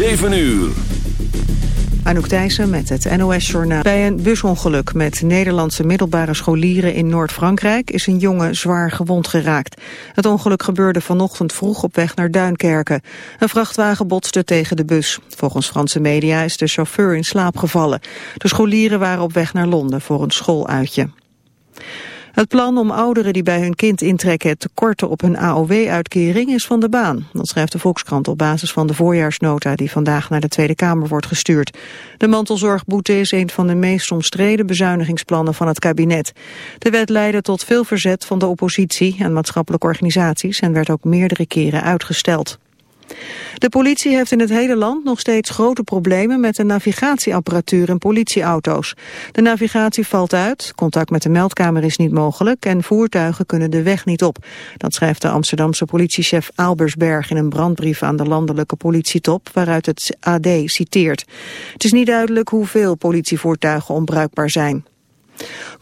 7 uur. Anouk Thijssen met het NOS-journaal. Bij een busongeluk met Nederlandse middelbare scholieren in Noord-Frankrijk is een jongen zwaar gewond geraakt. Het ongeluk gebeurde vanochtend vroeg op weg naar Duinkerken. Een vrachtwagen botste tegen de bus. Volgens Franse media is de chauffeur in slaap gevallen. De scholieren waren op weg naar Londen voor een schooluitje. Het plan om ouderen die bij hun kind intrekken te korten op hun AOW-uitkering is van de baan. Dat schrijft de Volkskrant op basis van de voorjaarsnota die vandaag naar de Tweede Kamer wordt gestuurd. De mantelzorgboete is een van de meest omstreden bezuinigingsplannen van het kabinet. De wet leidde tot veel verzet van de oppositie en maatschappelijke organisaties en werd ook meerdere keren uitgesteld. De politie heeft in het hele land nog steeds grote problemen met de navigatieapparatuur in politieauto's. De navigatie valt uit, contact met de meldkamer is niet mogelijk en voertuigen kunnen de weg niet op. Dat schrijft de Amsterdamse politiechef Albersberg in een brandbrief aan de landelijke politietop waaruit het AD citeert. Het is niet duidelijk hoeveel politievoertuigen onbruikbaar zijn.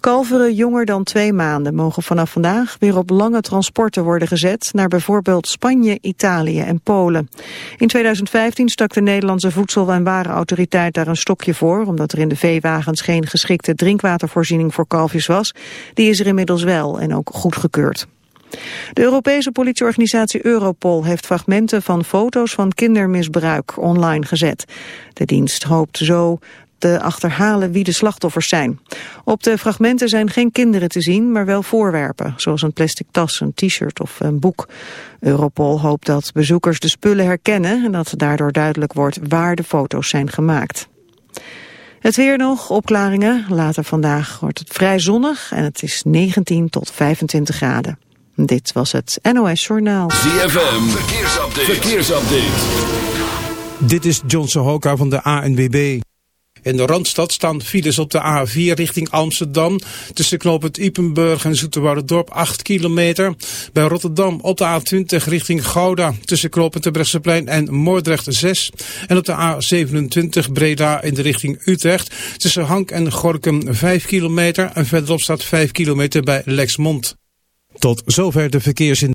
Kalveren jonger dan twee maanden mogen vanaf vandaag weer op lange transporten worden gezet naar bijvoorbeeld Spanje, Italië en Polen. In 2015 stak de Nederlandse Voedsel- en Warenautoriteit daar een stokje voor, omdat er in de veewagens geen geschikte drinkwatervoorziening voor kalfjes was. Die is er inmiddels wel en ook goedgekeurd. De Europese politieorganisatie Europol heeft fragmenten van foto's van kindermisbruik online gezet. De dienst hoopt zo te achterhalen wie de slachtoffers zijn. Op de fragmenten zijn geen kinderen te zien, maar wel voorwerpen, zoals een plastic tas, een t-shirt of een boek. Europol hoopt dat bezoekers de spullen herkennen en dat daardoor duidelijk wordt waar de foto's zijn gemaakt. Het weer nog, opklaringen. Later vandaag wordt het vrij zonnig en het is 19 tot 25 graden. Dit was het NOS Journaal. ZFM, verkeersupdate. verkeersupdate. Dit is John Sohoka van de ANWB. In de Randstad staan files op de A4 richting Amsterdam. Tussen knooppunt Ipenburg en Dorp 8 kilometer. Bij Rotterdam op de A20 richting Gouda. Tussen knooppunt Terbrechtseplein en Moordrecht 6. En op de A27 Breda in de richting Utrecht. Tussen Hank en Gorkum 5 kilometer. En verderop staat 5 kilometer bij Lexmond. Tot zover de verkeersin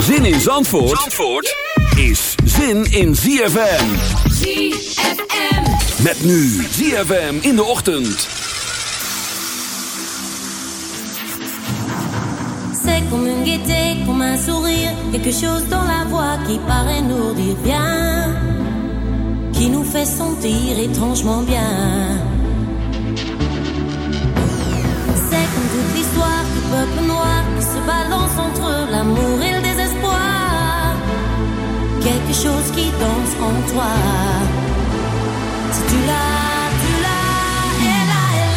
Zin in Zandvoort, Zandvoort is zin in ZFM. ZFM. Met nu ZFM in de ochtend. C'est comme une gaieté, comme un sourire, quelque chose dans la voix qui paraît nous dire bien, qui nous fait sentir étrangement bien. C'est comme toute l'histoire du peuple noir qui se balance entre l'amour et le quelque chose qui danse en toi. Si tu l'as, tu l'as, elle a, elle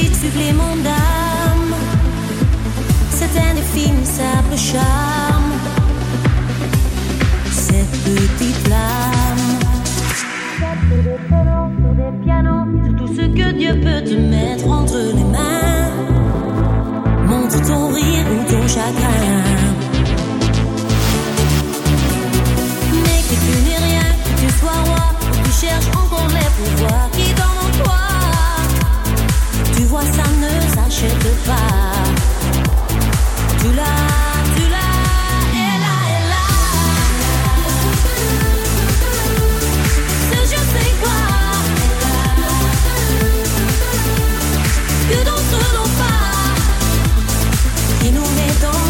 vite supplément d'âme. C'est indéfinissable charme. Cette petite flamme. Sur des pianos, sur tout ce que Dieu peut te mettre entre les mains. Montre ton rire ou ton chagrin. Mais que tu n'es rien, que tu sois roi, que tu cherches encore les pouvoirs. n'achète pas. Tu l'as, tu l'as. Que d'autres n'ont pas, qui nous mettons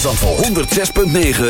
Zandvoort. 106.9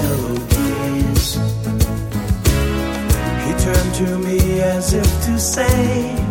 To me as if to say,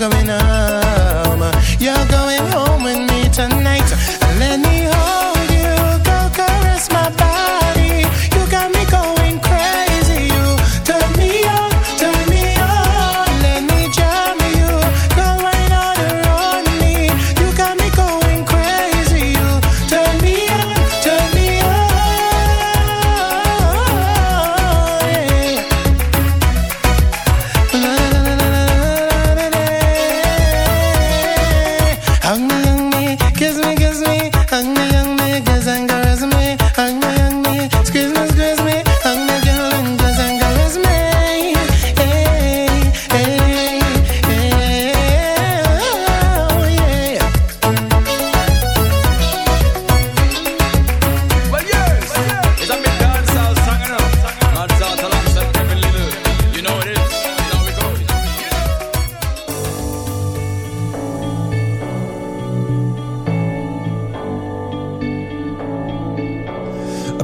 camina.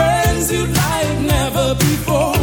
friends you like never before.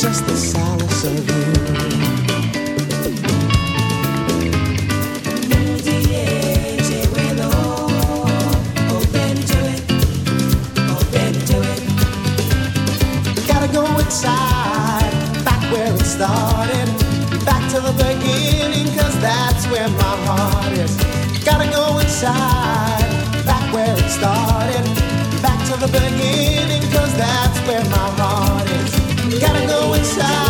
just the solace of you. Back where it started, back to the that's where my heart is. Gotta go inside, back where it started, back to the beginning, cause that's where my heart is. Gotta go inside,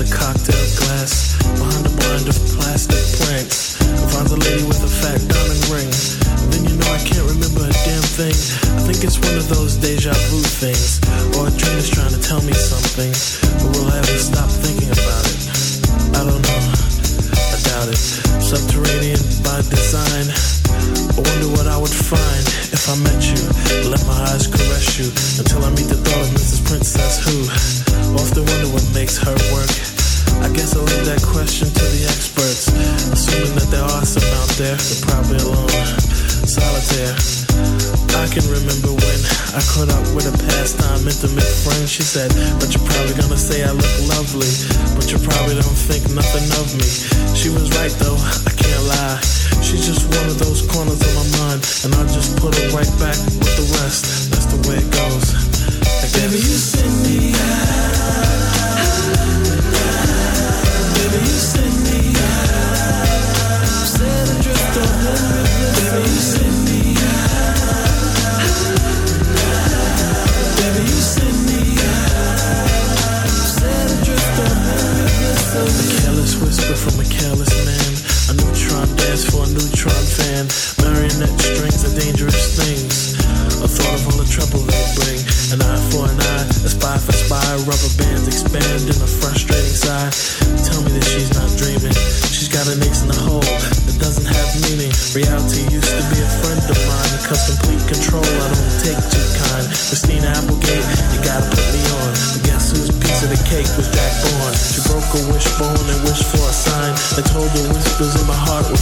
The cocktail.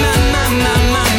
My, my, my, my,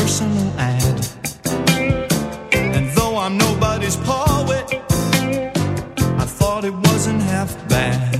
personal ad. And though I'm nobody's poet, I thought it wasn't half bad.